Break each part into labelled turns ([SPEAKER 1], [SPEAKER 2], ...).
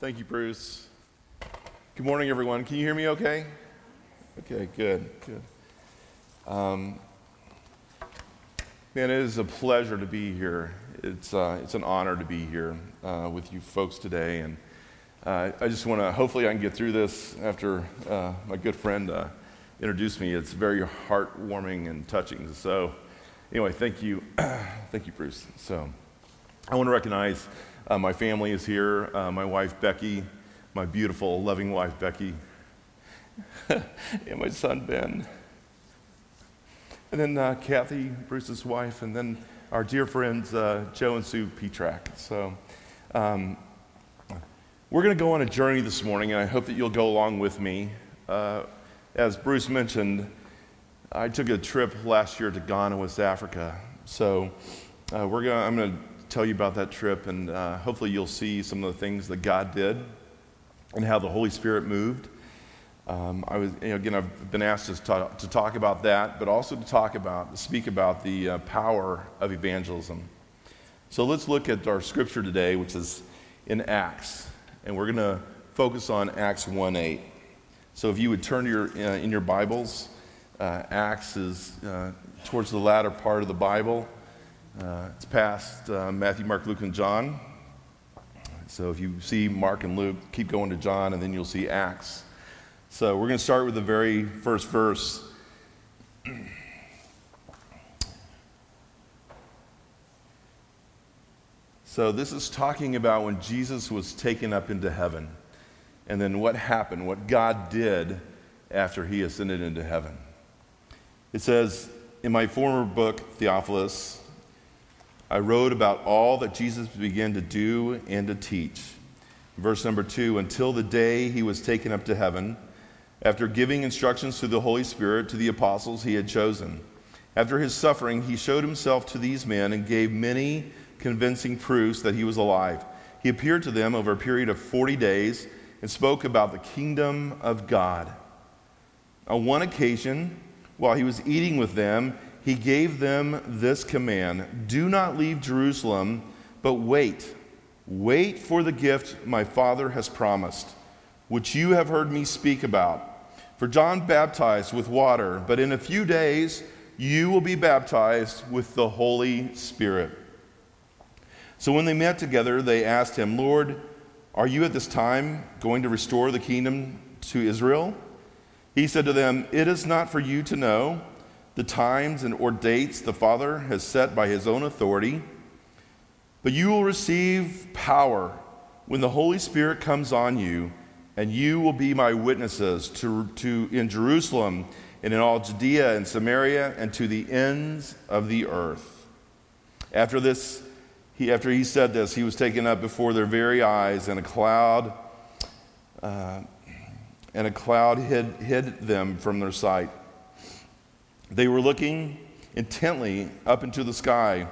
[SPEAKER 1] Thank you, Bruce. Good morning, everyone. Can you hear me okay? Okay, good, good. Um, man, it is a pleasure to be here. It's, uh, it's an honor to be here uh, with you folks today. And uh, I just want to, hopefully, I can get through this after uh, my good friend uh, introduced me. It's very heartwarming and touching. So, anyway, thank you. thank you, Bruce. So, I want to recognize uh, my family is here. Uh, my wife, Becky, my beautiful, loving wife, Becky, and my son, Ben. And then uh, Kathy, Bruce's wife, and then our dear friends, uh, Joe and Sue Petrak. So, um, we're going to go on a journey this morning, and I hope that you'll go along with me. Uh, as Bruce mentioned, I took a trip last year to Ghana, West Africa. So, uh, we're gonna, I'm going to tell you about that trip, and uh, hopefully you'll see some of the things that God did and how the Holy Spirit moved. Um, I was, you know, again, I've been asked to talk, to talk, about that, but also to talk about, to speak about the uh, power of evangelism. So let's look at our scripture today, which is in Acts, and we're going to focus on Acts 1 8. So if you would turn your, uh, in your Bibles, uh, Acts is uh, towards the latter part of the Bible. Uh, it's past uh, Matthew, Mark, Luke, and John. So if you see Mark and Luke, keep going to John, and then you'll see Acts. So we're going to start with the very first verse. So this is talking about when Jesus was taken up into heaven, and then what happened, what God did after he ascended into heaven. It says, In my former book, Theophilus, I wrote about all that Jesus began to do and to teach. Verse number two until the day he was taken up to heaven, after giving instructions through the Holy Spirit to the apostles he had chosen. After his suffering, he showed himself to these men and gave many convincing proofs that he was alive. He appeared to them over a period of 40 days and spoke about the kingdom of God. On one occasion, while he was eating with them, he gave them this command Do not leave Jerusalem, but wait. Wait for the gift my Father has promised, which you have heard me speak about. For John baptized with water, but in a few days you will be baptized with the Holy Spirit. So when they met together, they asked him, Lord, are you at this time going to restore the kingdom to Israel? He said to them, It is not for you to know the times and or dates the Father has set by his own authority. But you will receive power when the Holy Spirit comes on you, and you will be my witnesses to, to, in Jerusalem and in all Judea and Samaria and to the ends of the earth. After this, he, after he said this, he was taken up before their very eyes, and a cloud, uh, and a cloud hid, hid them from their sight. They were looking intently up into the sky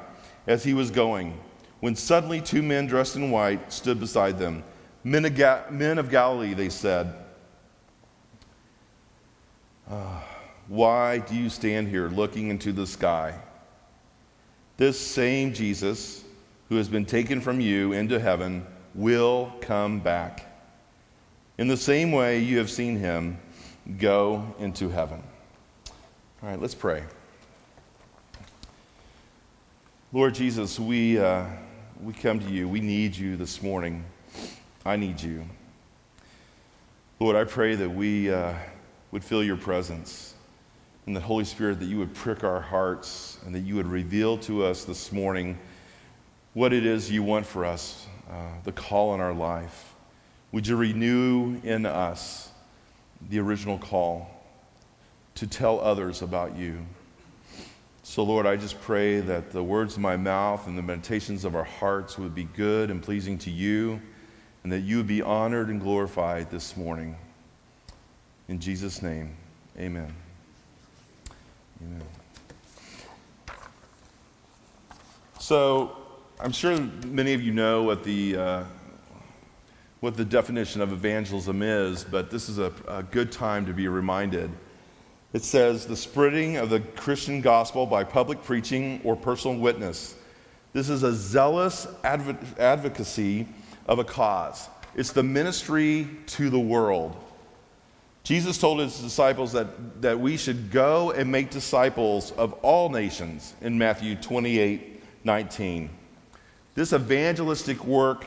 [SPEAKER 1] as he was going, when suddenly two men dressed in white stood beside them. Men of, Ga- men of Galilee, they said, uh, Why do you stand here looking into the sky? This same Jesus, who has been taken from you into heaven, will come back. In the same way you have seen him go into heaven. All right, let's pray. Lord Jesus, we, uh, we come to you. We need you this morning. I need you. Lord, I pray that we uh, would feel your presence and the Holy Spirit, that you would prick our hearts and that you would reveal to us this morning what it is you want for us, uh, the call in our life. Would you renew in us the original call? To tell others about you. So, Lord, I just pray that the words of my mouth and the meditations of our hearts would be good and pleasing to you, and that you would be honored and glorified this morning. In Jesus' name, amen. Amen. So, I'm sure many of you know what the, uh, what the definition of evangelism is, but this is a, a good time to be reminded it says the spreading of the Christian gospel by public preaching or personal witness. This is a zealous adv- advocacy of a cause. it's the ministry to the world. Jesus told his disciples that, that we should go and make disciples of all nations in Matthew 28 19. This evangelistic work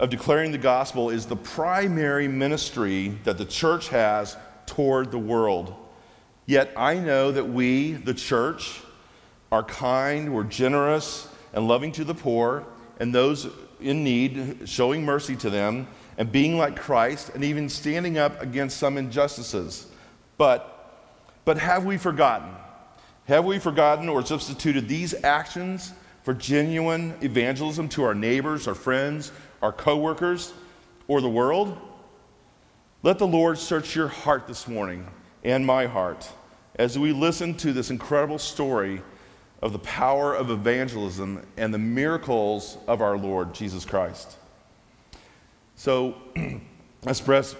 [SPEAKER 1] of declaring the gospel is the primary ministry that the church has toward the world. Yet I know that we, the church, are kind, we're generous, and loving to the poor and those in need, showing mercy to them and being like Christ and even standing up against some injustices. But, but have we forgotten? Have we forgotten or substituted these actions for genuine evangelism to our neighbors, our friends, our coworkers, or the world? Let the Lord search your heart this morning and my heart as we listen to this incredible story of the power of evangelism and the miracles of our Lord Jesus Christ. So, as Bruce,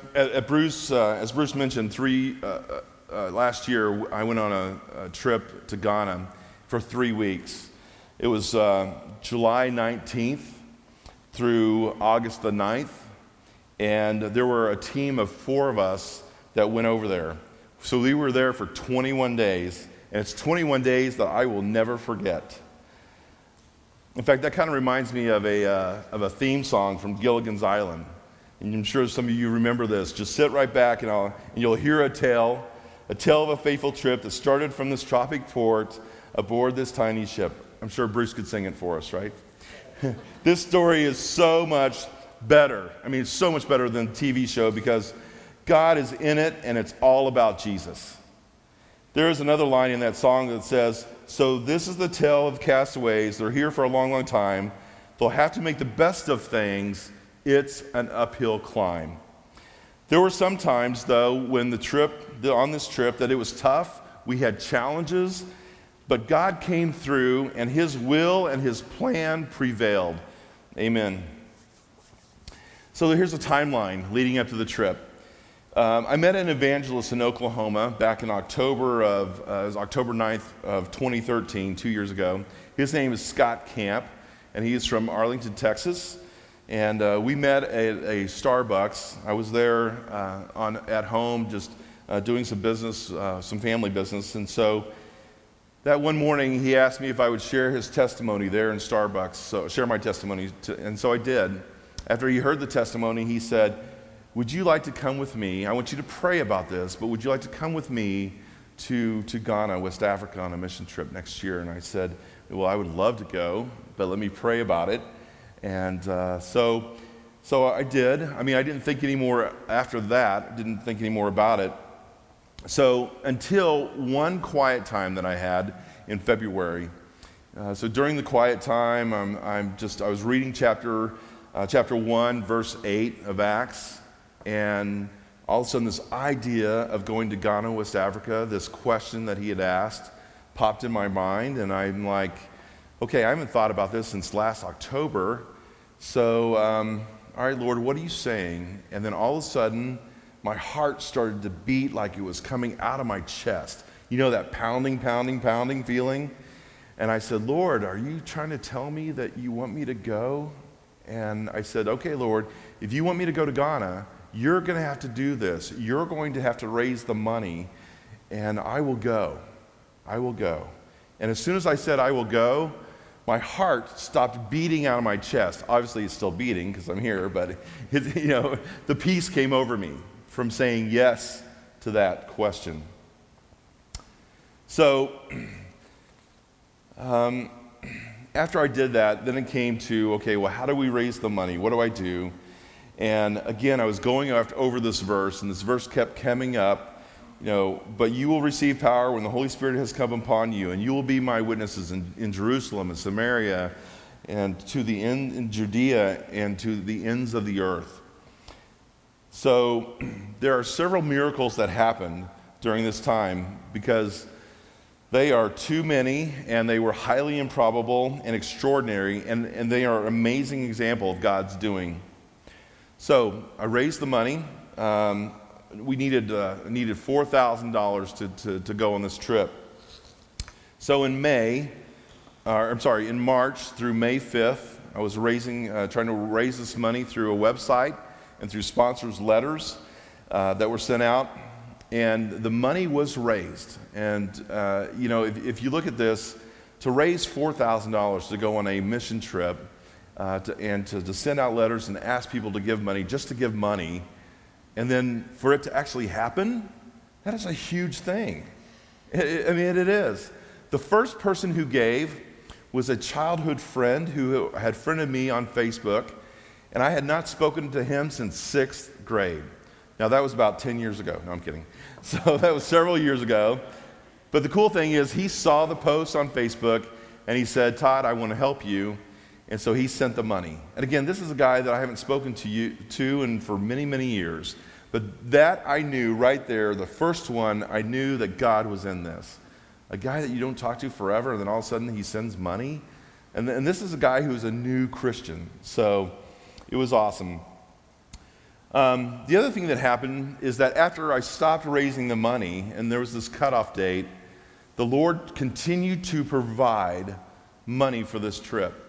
[SPEAKER 1] uh, as Bruce mentioned, three uh, uh, uh, last year I went on a, a, trip to Ghana for three weeks. It was uh, July 19th through August the 9th, and there were a team of four of us that went over there. So we were there for 21 days, and it's 21 days that I will never forget. In fact, that kind of reminds me of a, uh, of a theme song from Gilligan's Island. And I'm sure some of you remember this. Just sit right back and, I'll, and you'll hear a tale, a tale of a faithful trip that started from this tropic port aboard this tiny ship. I'm sure Bruce could sing it for us, right? this story is so much better. I mean, it's so much better than the TV show because God is in it and it's all about Jesus. There is another line in that song that says, So this is the tale of castaways. They're here for a long, long time. They'll have to make the best of things. It's an uphill climb. There were some times, though, when the trip, on this trip, that it was tough. We had challenges, but God came through and His will and His plan prevailed. Amen. So here's a timeline leading up to the trip. Um, I met an evangelist in Oklahoma back in October of, uh, October 9th of 2013, two years ago. His name is Scott Camp, and he is from Arlington, Texas. And uh, we met at a Starbucks. I was there uh, on, at home just uh, doing some business, uh, some family business. And so that one morning, he asked me if I would share his testimony there in Starbucks, so share my testimony. To, and so I did. After he heard the testimony, he said, would you like to come with me? I want you to pray about this, but would you like to come with me to, to Ghana, West Africa, on a mission trip next year? And I said, Well, I would love to go, but let me pray about it. And uh, so, so I did. I mean, I didn't think anymore after that, didn't think anymore about it. So until one quiet time that I had in February. Uh, so during the quiet time, I'm, I'm just, I was reading chapter, uh, chapter 1, verse 8 of Acts. And all of a sudden, this idea of going to Ghana, West Africa, this question that he had asked, popped in my mind. And I'm like, okay, I haven't thought about this since last October. So, um, all right, Lord, what are you saying? And then all of a sudden, my heart started to beat like it was coming out of my chest. You know that pounding, pounding, pounding feeling? And I said, Lord, are you trying to tell me that you want me to go? And I said, okay, Lord, if you want me to go to Ghana, you're going to have to do this. You're going to have to raise the money, and I will go. I will go. And as soon as I said, I will go, my heart stopped beating out of my chest. Obviously, it's still beating because I'm here, but it, you know, the peace came over me from saying yes to that question. So, um, after I did that, then it came to okay, well, how do we raise the money? What do I do? And again, I was going over this verse, and this verse kept coming up. You know, but you will receive power when the Holy Spirit has come upon you, and you will be my witnesses in, in Jerusalem and Samaria and to the end in Judea and to the ends of the earth. So there are several miracles that happened during this time because they are too many and they were highly improbable and extraordinary, and, and they are an amazing example of God's doing. So I raised the money. Um, we needed, uh, needed $4,000 to, to, to go on this trip. So in May, uh, I'm sorry, in March through May 5th, I was raising, uh, trying to raise this money through a website and through sponsors' letters uh, that were sent out. And the money was raised. And, uh, you know, if, if, you look at this, to raise $4,000 to go on a mission trip uh, to, and to, to send out letters and ask people to give money, just to give money, and then for it to actually happen, that is a huge thing. I mean, it is. The first person who gave was a childhood friend who had friended me on Facebook, and I had not spoken to him since sixth grade. Now, that was about 10 years ago. No, I'm kidding. So that was several years ago. But the cool thing is, he saw the post on Facebook and he said, Todd, I want to help you. And so he sent the money. And again, this is a guy that I haven't spoken to you to and for many, many years. But that I knew right there, the first one, I knew that God was in this. A guy that you don't talk to forever, and then all of a sudden he sends money. And, and this is a guy who's a new Christian. So it was awesome. Um, the other thing that happened is that after I stopped raising the money and there was this cutoff date, the Lord continued to provide money for this trip.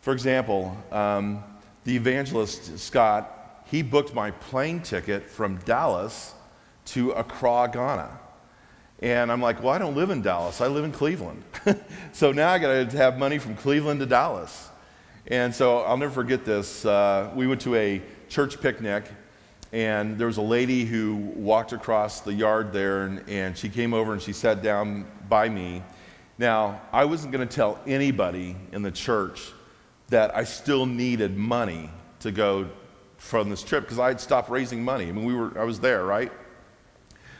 [SPEAKER 1] For example, um, the evangelist Scott he booked my plane ticket from Dallas to Accra, Ghana. And I'm like, well, I don't live in Dallas. I live in Cleveland. so now I got to have money from Cleveland to Dallas. And so I'll never forget this. Uh, we went to a church picnic, and there was a lady who walked across the yard there, and, and she came over and she sat down by me. Now, I wasn't going to tell anybody in the church that I still needed money to go from this trip because I had stopped raising money. I mean, we were, I was there, right?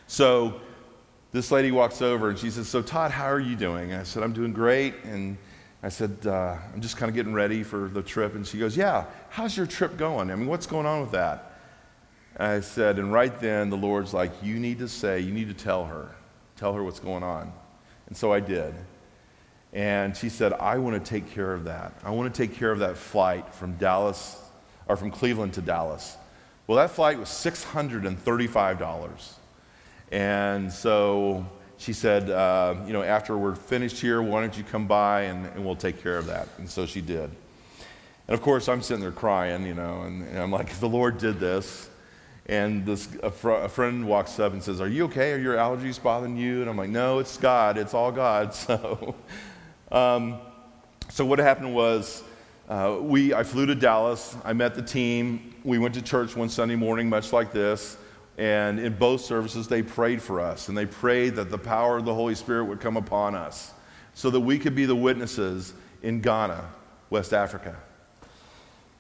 [SPEAKER 1] So this lady walks over and she says, So, Todd, how are you doing? I said, I'm doing great. And I said, uh, I'm just kind of getting ready for the trip. And she goes, Yeah, how's your trip going? I mean, what's going on with that? And I said, And right then the Lord's like, You need to say, you need to tell her, tell her what's going on. And so I did. And she said, I want to take care of that. I want to take care of that flight from Dallas or from Cleveland to Dallas. Well, that flight was $635. And so she said, uh, you know, after we're finished here, why don't you come by and, and, we'll take care of that? And so she did. And of course, I'm sitting there crying, you know, and, and I'm like, the Lord did this. And this, a, fr- a, friend walks up and says, Are you okay? Are your allergies bothering you? And I'm like, No, it's God. It's all God. So, um, so what happened was uh, we, I flew to Dallas. I met the team. We went to church one Sunday morning, much like this. And in both services, they prayed for us. And they prayed that the power of the Holy Spirit would come upon us so that we could be the witnesses in Ghana, West Africa.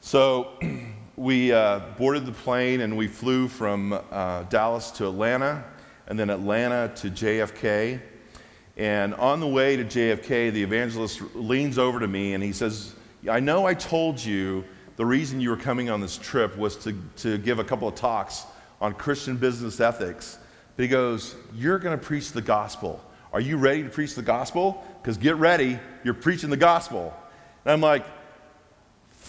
[SPEAKER 1] So we uh, boarded the plane and we flew from uh, Dallas to Atlanta and then Atlanta to JFK. And on the way to JFK, the evangelist leans over to me and he says, I know I told you the reason you were coming on this trip was to, to give a couple of talks on Christian business ethics. But he goes, You're going to preach the gospel. Are you ready to preach the gospel? Because get ready, you're preaching the gospel. And I'm like,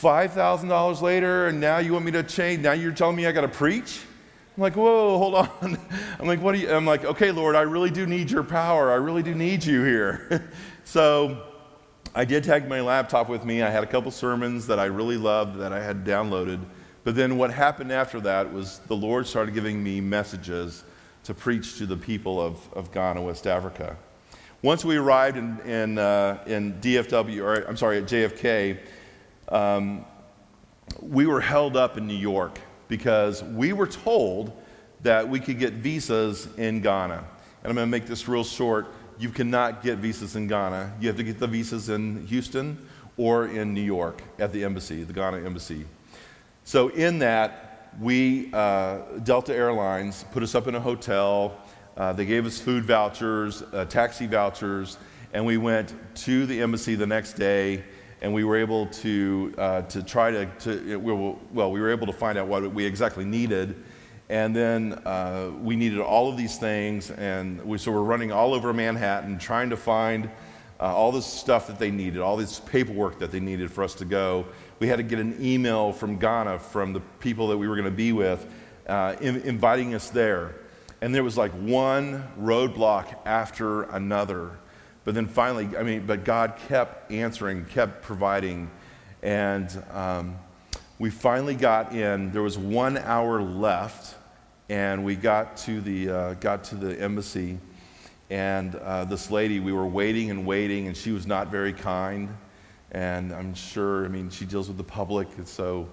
[SPEAKER 1] $5,000 later, and now you want me to change? Now you're telling me I got to preach? I'm like, whoa, hold on. I'm like, what do you? I'm like, okay, Lord, I really do need your power. I really do need you here. so I did take my laptop with me. I had a couple sermons that I really loved that I had downloaded. But then what happened after that was the Lord started giving me messages to preach to the people of, of Ghana, West Africa. Once we arrived in, in, uh, in DFW, or I'm sorry, at JFK, um, we were held up in New York because we were told that we could get visas in Ghana. And I'm going to make this real short you cannot get visas in Ghana. You have to get the visas in Houston or in New York at the embassy, the Ghana embassy. So, in that, we, uh, Delta Airlines, put us up in a hotel. Uh, they gave us food vouchers, uh, taxi vouchers, and we went to the embassy the next day and we were able to, uh, to try to, to, well, we were able to find out what we exactly needed and then uh, we needed all of these things, and we, so we're running all over Manhattan trying to find uh, all this stuff that they needed, all this paperwork that they needed for us to go. We had to get an email from Ghana from the people that we were going to be with, uh, in, inviting us there. And there was like one roadblock after another. But then finally, I mean, but God kept answering, kept providing. And um, we finally got in. There was one hour left, and we got to the, uh, got to the embassy. And uh, this lady, we were waiting and waiting, and she was not very kind. And I'm sure, I mean, she deals with the public, and so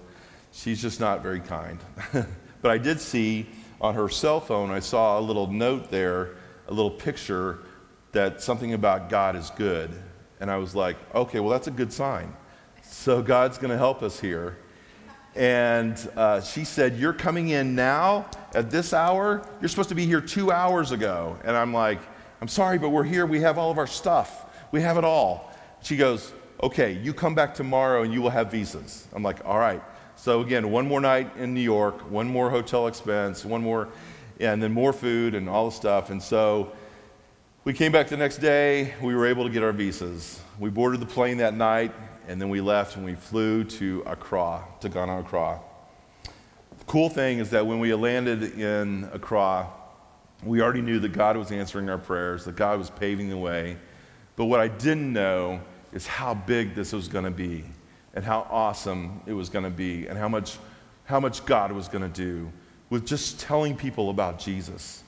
[SPEAKER 1] she's just not very kind. but I did see on her cell phone, I saw a little note there, a little picture that something about God is good. And I was like, okay, well, that's a good sign. So God's going to help us here. And uh, she said, You're coming in now at this hour? You're supposed to be here two hours ago. And I'm like, I'm sorry, but we're here. We have all of our stuff, we have it all. She goes, Okay, you come back tomorrow and you will have visas. I'm like, All right. So again, one more night in New York, one more hotel expense, one more, and then more food and all the stuff. And so we came back the next day. We were able to get our visas. We boarded the plane that night, and then we left and we flew to Accra, to Ghana, Accra. The cool thing is that when we landed in Accra, we already knew that God was answering our prayers, that God was paving the way. But what I didn't know is how big this was going to be and how awesome it was going to be and how much, how much God was going to do with just telling people about Jesus.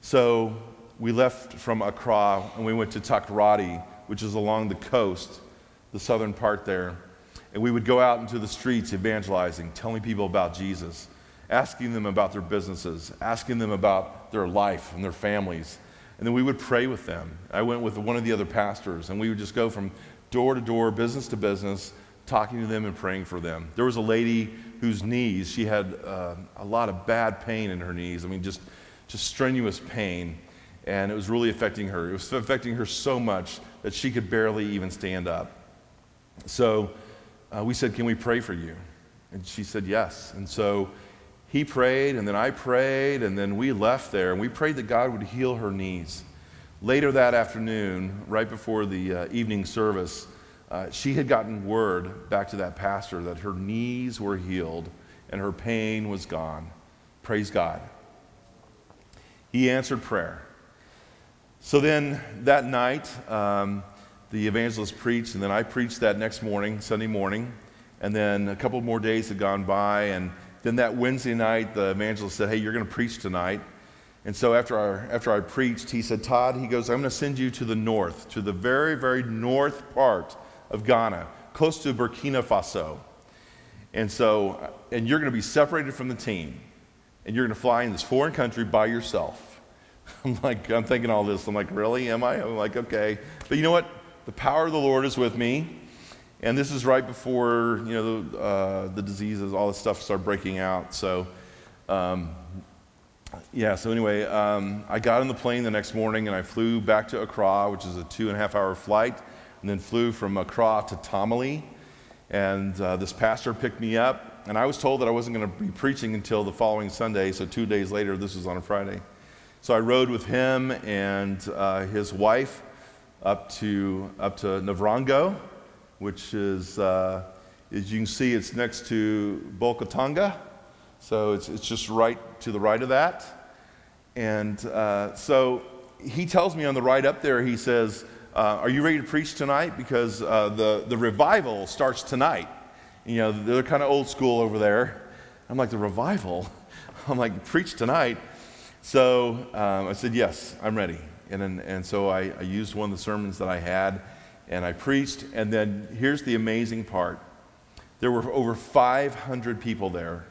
[SPEAKER 1] So we left from Accra and we went to Takoradi, which is along the coast, the southern part there. And we would go out into the streets evangelizing, telling people about Jesus, asking them about their businesses, asking them about their life and their families. And then we would pray with them. I went with one of the other pastors, and we would just go from door to door, business to business, talking to them and praying for them. There was a lady whose knees, she had uh, a lot of bad pain in her knees. I mean, just, just strenuous pain. And it was really affecting her. It was affecting her so much that she could barely even stand up. So uh, we said, Can we pray for you? And she said, Yes. And so he prayed, and then I prayed, and then we left there, and we prayed that God would heal her knees. Later that afternoon, right before the uh, evening service, uh, she had gotten word back to that pastor that her knees were healed and her pain was gone. Praise God. He answered prayer. So then that night, um, the evangelist preached, and then I preached that next morning, Sunday morning. And then a couple more days had gone by, and then that Wednesday night, the evangelist said, Hey, you're going to preach tonight. And so after, our, after I preached, he said, Todd, he goes, I'm going to send you to the north, to the very, very north part of Ghana, close to Burkina Faso. And so, and you're going to be separated from the team, and you're going to fly in this foreign country by yourself. I'm like, I'm thinking all this. I'm like, really? Am I? I'm like, okay. But you know what? The power of the Lord is with me. And this is right before, you know, the, uh, the diseases, all this stuff started breaking out. So, um, yeah, so anyway, um, I got on the plane the next morning and I flew back to Accra, which is a two and a half hour flight, and then flew from Accra to Tamale. And uh, this pastor picked me up, and I was told that I wasn't going to be preaching until the following Sunday, so two days later, this was on a Friday. So I rode with him and uh, his wife up to, up to Navrongo, which is, uh, as you can see, it's next to Bolgatanga. So it's, it's just right to the right of that. And uh, so he tells me on the ride up there, he says, uh, Are you ready to preach tonight? Because uh, the, the revival starts tonight. You know, they're kind of old school over there. I'm like, The revival? I'm like, Preach tonight. So um, I said, Yes, I'm ready. And, and, and so I, I used one of the sermons that I had and I preached. And then here's the amazing part there were over 500 people there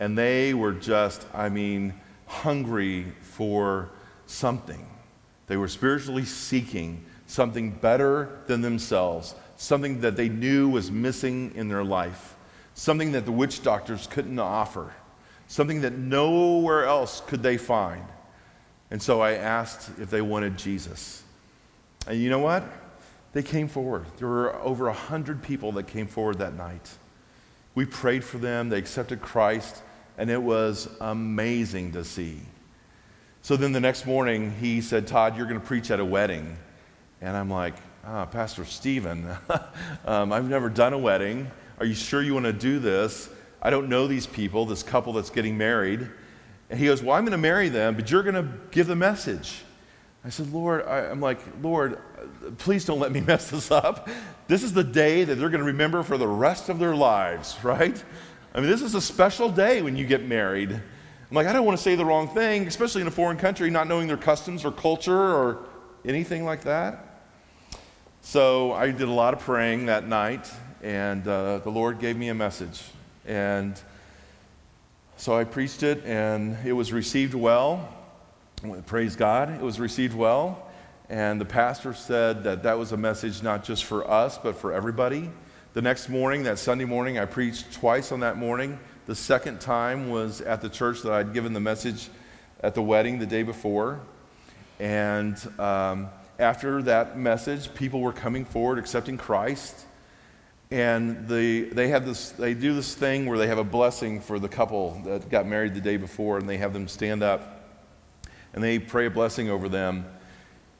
[SPEAKER 1] and they were just, I mean, hungry for something. They were spiritually seeking something better than themselves, something that they knew was missing in their life, something that the witch doctors couldn't offer, something that nowhere else could they find. And so I asked if they wanted Jesus. And you know what? They came forward. There were over 100 people that came forward that night. We prayed for them, they accepted Christ and it was amazing to see. So then the next morning, he said, Todd, you're going to preach at a wedding. And I'm like, ah, Pastor Stephen, um, I've never done a wedding. Are you sure you want to do this? I don't know these people, this couple that's getting married. And he goes, Well, I'm going to marry them, but you're going to give the message. I said, Lord, I, am like, Lord, please don't let me mess this up. This is the day that they're going to remember for the rest of their lives, right? I mean, this is a special day when you get married. I'm like, I don't want to say the wrong thing, especially in a foreign country, not knowing their customs or culture or anything like that. So I did a lot of praying that night, and uh, the Lord gave me a message. And so I preached it, and it was received well. Praise God, it was received well. And the pastor said that that was a message not just for us, but for everybody. The next morning, that Sunday morning, I preached twice on that morning. The second time was at the church that I'd given the message at the wedding the day before. And um, after that message, people were coming forward accepting Christ. And the, they, have this, they do this thing where they have a blessing for the couple that got married the day before, and they have them stand up and they pray a blessing over them.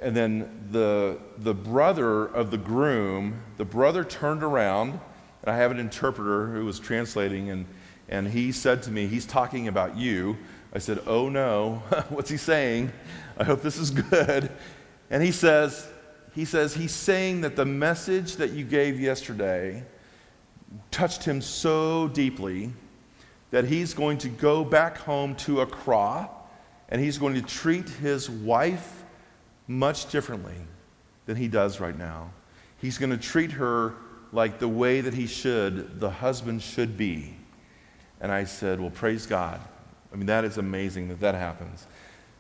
[SPEAKER 1] And then the, the brother of the groom, the brother turned around, and I have an interpreter who was translating, and, and he said to me, He's talking about you. I said, Oh no, what's he saying? I hope this is good. And he says, he says, he's saying that the message that you gave yesterday touched him so deeply that he's going to go back home to Accra and he's going to treat his wife much differently than he does right now. He's going to treat her like the way that he should, the husband should be. And I said, Well, praise God. I mean, that is amazing that that happens.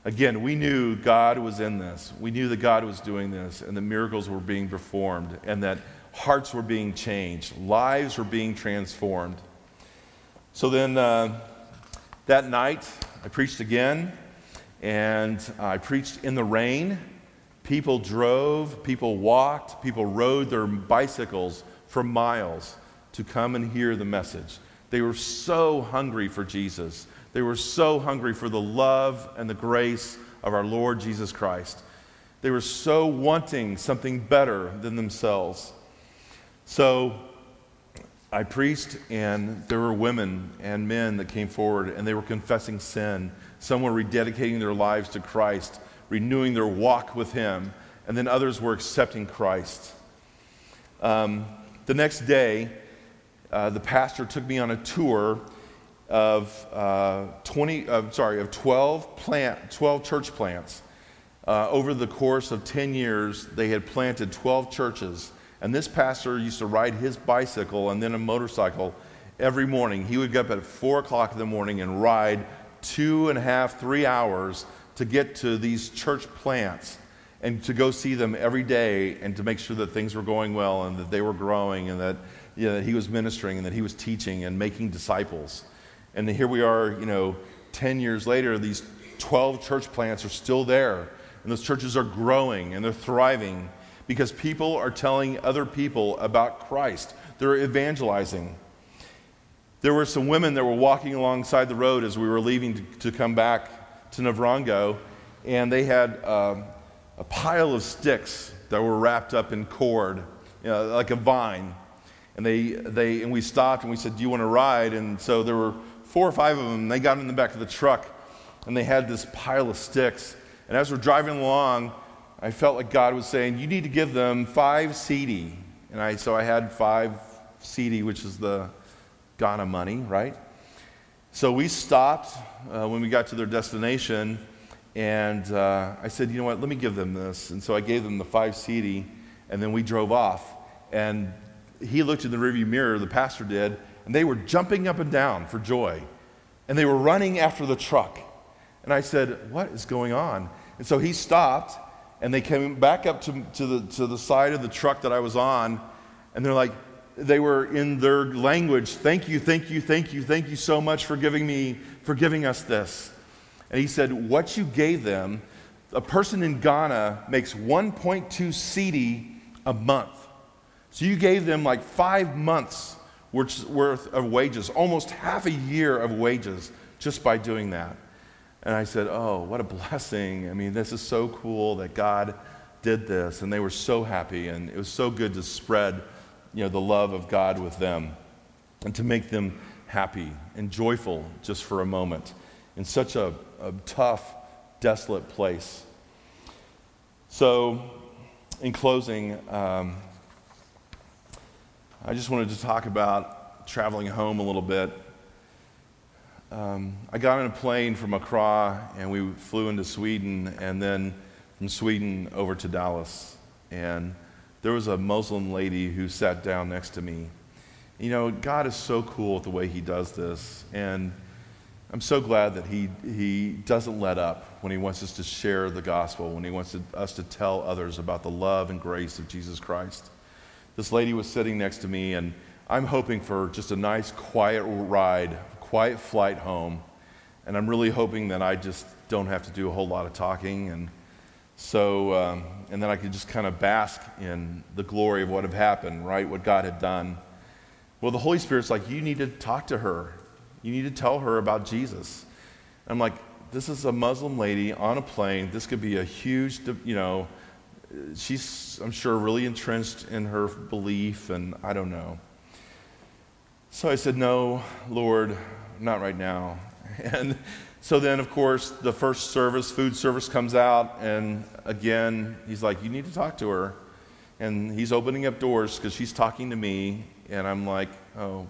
[SPEAKER 1] Again, we knew God was in this. We knew that God was doing this and the miracles were being performed and that hearts were being changed, lives were being transformed. So then uh, that night, I preached again and I preached in the rain. People drove, people walked, people rode their bicycles for miles to come and hear the message. They were so hungry for Jesus. They were so hungry for the love and the grace of our Lord Jesus Christ. They were so wanting something better than themselves. So I preached, and there were women and men that came forward, and they were confessing sin. Some were rededicating their lives to Christ, renewing their walk with Him, and then others were accepting Christ. Um, the next day, uh, the pastor took me on a tour of uh, 20, uh, sorry, of 12 plant, 12 church plants. Uh, over the course of 10 years, they had planted 12 churches. And this pastor used to ride his bicycle and then a motorcycle every morning. He would get up at 4 o'clock in the morning and ride two and a half, three hours to get to these church plants and to go see them every day and to make sure that things were going well and that they were growing and that, you know, that he was ministering and that he was teaching and making disciples. And here we are, you know, 10 years later, these 12 church plants are still there. And those churches are growing and they're thriving because people are telling other people about Christ. They're evangelizing. There were some women that were walking alongside the road as we were leaving to, to come back to Navrongo, and they had um, a pile of sticks that were wrapped up in cord, you know, like a vine. And, they, they, and we stopped and we said, Do you want to ride? And so there were four or five of them. They got in the back of the truck and they had this pile of sticks. And as we're driving along, I felt like God was saying, You need to give them five cedi. And I, so I had five cedi, which is the Ghana money, right? So we stopped uh, when we got to their destination, and uh, I said, you know what, let me give them this. And so I gave them the five cedi, and then we drove off. And he looked in the rearview mirror, the pastor did, and they were jumping up and down for joy. And they were running after the truck. And I said, What is going on? And so he stopped, and they came back up to, to, the, to the side of the truck that I was on, and they're like, they were in their language, thank you, thank you, thank you, thank you so much for giving me, for giving us this. And he said, What you gave them, a person in Ghana makes 1.2 cedi a month. So you gave them like five months worth of wages, almost half a year of wages just by doing that. And I said, Oh, what a blessing. I mean, this is so cool that God did this. And they were so happy, and it was so good to spread you know, the love of God with them and to make them happy and joyful just for a moment in such a, a tough, desolate place. So, in closing, um, I just wanted to talk about traveling home a little bit. Um, I got on a plane from Accra and we flew into Sweden and then from Sweden over to Dallas. And there was a Muslim lady who sat down next to me. You know, God is so cool with the way He does this. And I'm so glad that he, he doesn't let up when he wants us to share the gospel, when he wants to, us to tell others about the love and grace of Jesus Christ. This lady was sitting next to me, and I'm hoping for just a nice, quiet ride, quiet flight home. And I'm really hoping that I just don't have to do a whole lot of talking. And so, um, and then I could just kind of bask in the glory of what had happened, right? What God had done. Well, the Holy Spirit's like, you need to talk to her. You need to tell her about Jesus. I'm like, this is a Muslim lady on a plane. This could be a huge, you know, she's, I'm sure, really entrenched in her belief, and I don't know. So I said, No, Lord, not right now. And so then, of course, the first service, food service comes out, and again, he's like, You need to talk to her. And he's opening up doors because she's talking to me, and I'm like, Oh,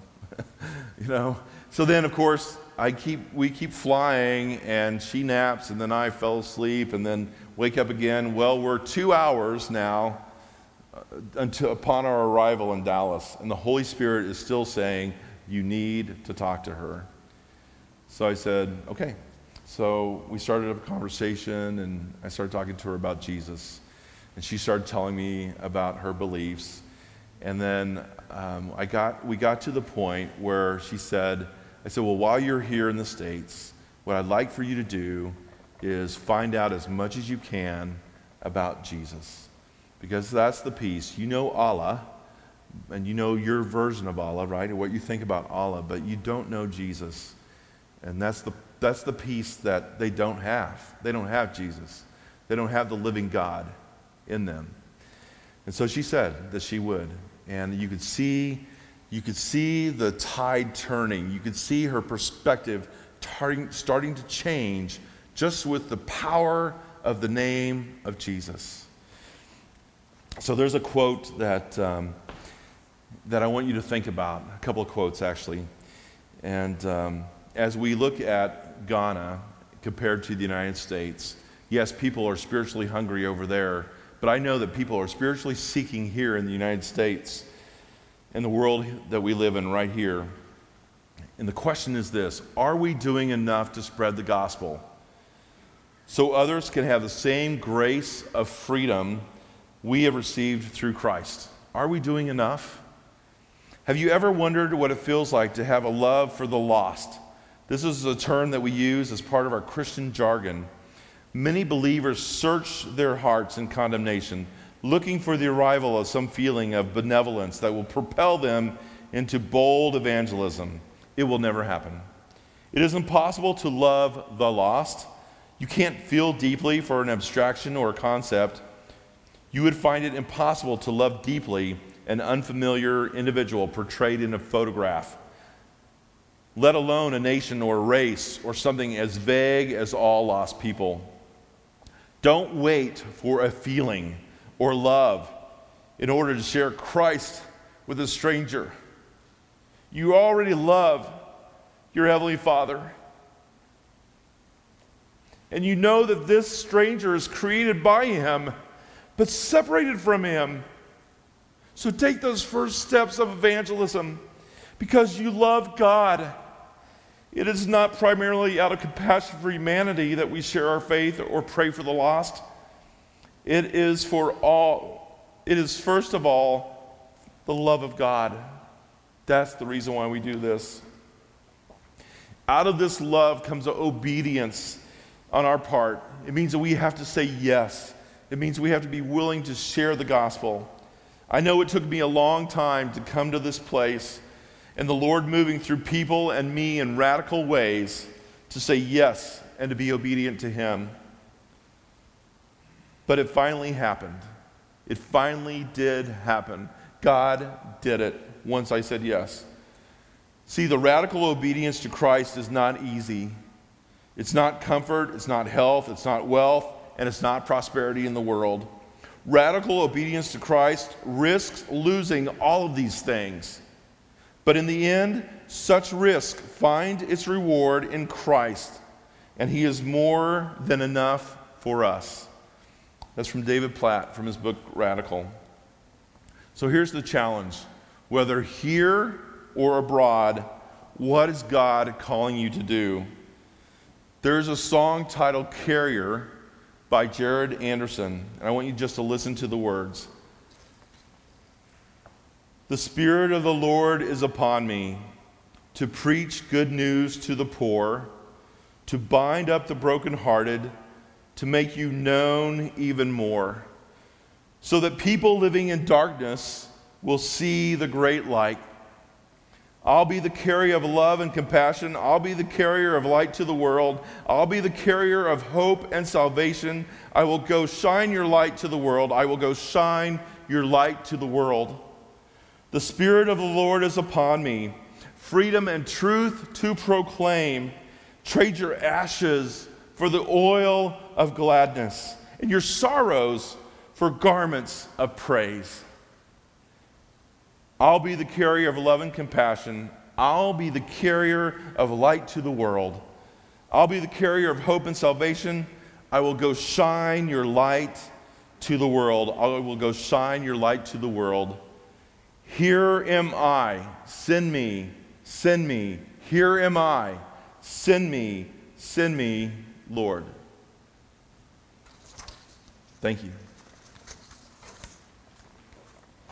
[SPEAKER 1] you know. So then, of course, I keep, we keep flying, and she naps, and then I fell asleep, and then wake up again. Well, we're two hours now uh, until, upon our arrival in Dallas, and the Holy Spirit is still saying, You need to talk to her. So I said, Okay. So we started up a conversation, and I started talking to her about Jesus. And she started telling me about her beliefs. And then um, I got, we got to the point where she said, I said, Well, while you're here in the States, what I'd like for you to do is find out as much as you can about Jesus. Because that's the piece. You know Allah, and you know your version of Allah, right? And what you think about Allah, but you don't know Jesus. And that's the, that's the piece that they don't have. They don't have Jesus, they don't have the living God in them. And so she said that she would. And you could see you could see the tide turning. You could see her perspective starting, starting to change just with the power of the name of Jesus. So there's a quote that, um, that I want you to think about, a couple of quotes actually. And um, as we look at Ghana compared to the United States, yes, people are spiritually hungry over there, but I know that people are spiritually seeking here in the United States in the world that we live in right here. And the question is this Are we doing enough to spread the gospel so others can have the same grace of freedom we have received through Christ? Are we doing enough? Have you ever wondered what it feels like to have a love for the lost? This is a term that we use as part of our Christian jargon. Many believers search their hearts in condemnation looking for the arrival of some feeling of benevolence that will propel them into bold evangelism. It will never happen. It is impossible to love the lost. You can't feel deeply for an abstraction or a concept. You would find it impossible to love deeply an unfamiliar individual portrayed in a photograph, let alone a nation or a race or something as vague as all lost people. Don't wait for a feeling or love in order to share Christ with a stranger. You already love your Heavenly Father. And you know that this stranger is created by Him, but separated from Him. So take those first steps of evangelism because you love God. It is not primarily out of compassion for humanity that we share our faith or pray for the lost. It is for all, it is first of all the love of God. That's the reason why we do this. Out of this love comes obedience on our part. It means that we have to say yes. It means we have to be willing to share the gospel. I know it took me a long time to come to this place, and the Lord moving through people and me in radical ways to say yes and to be obedient to Him. But it finally happened. It finally did happen. God did it once I said yes. See, the radical obedience to Christ is not easy. It's not comfort, it's not health, it's not wealth, and it's not prosperity in the world. Radical obedience to Christ risks losing all of these things. But in the end, such risk find its reward in Christ, and he is more than enough for us. That's from David Platt from his book Radical. So here's the challenge whether here or abroad, what is God calling you to do? There's a song titled Carrier by Jared Anderson, and I want you just to listen to the words. The Spirit of the Lord is upon me to preach good news to the poor, to bind up the brokenhearted, to make you known even more, so that people living in darkness will see the great light. I'll be the carrier of love and compassion. I'll be the carrier of light to the world. I'll be the carrier of hope and salvation. I will go shine your light to the world. I will go shine your light to the world. The Spirit of the Lord is upon me, freedom and truth to proclaim. Trade your ashes for the oil of gladness, and your sorrows for garments of praise. I'll be the carrier of love and compassion. I'll be the carrier of light to the world. I'll be the carrier of hope and salvation. I will go shine your light to the world. I will go shine your light to the world. Here am I. Send me. Send me. Here am I. Send me. Send me, Lord. Thank you.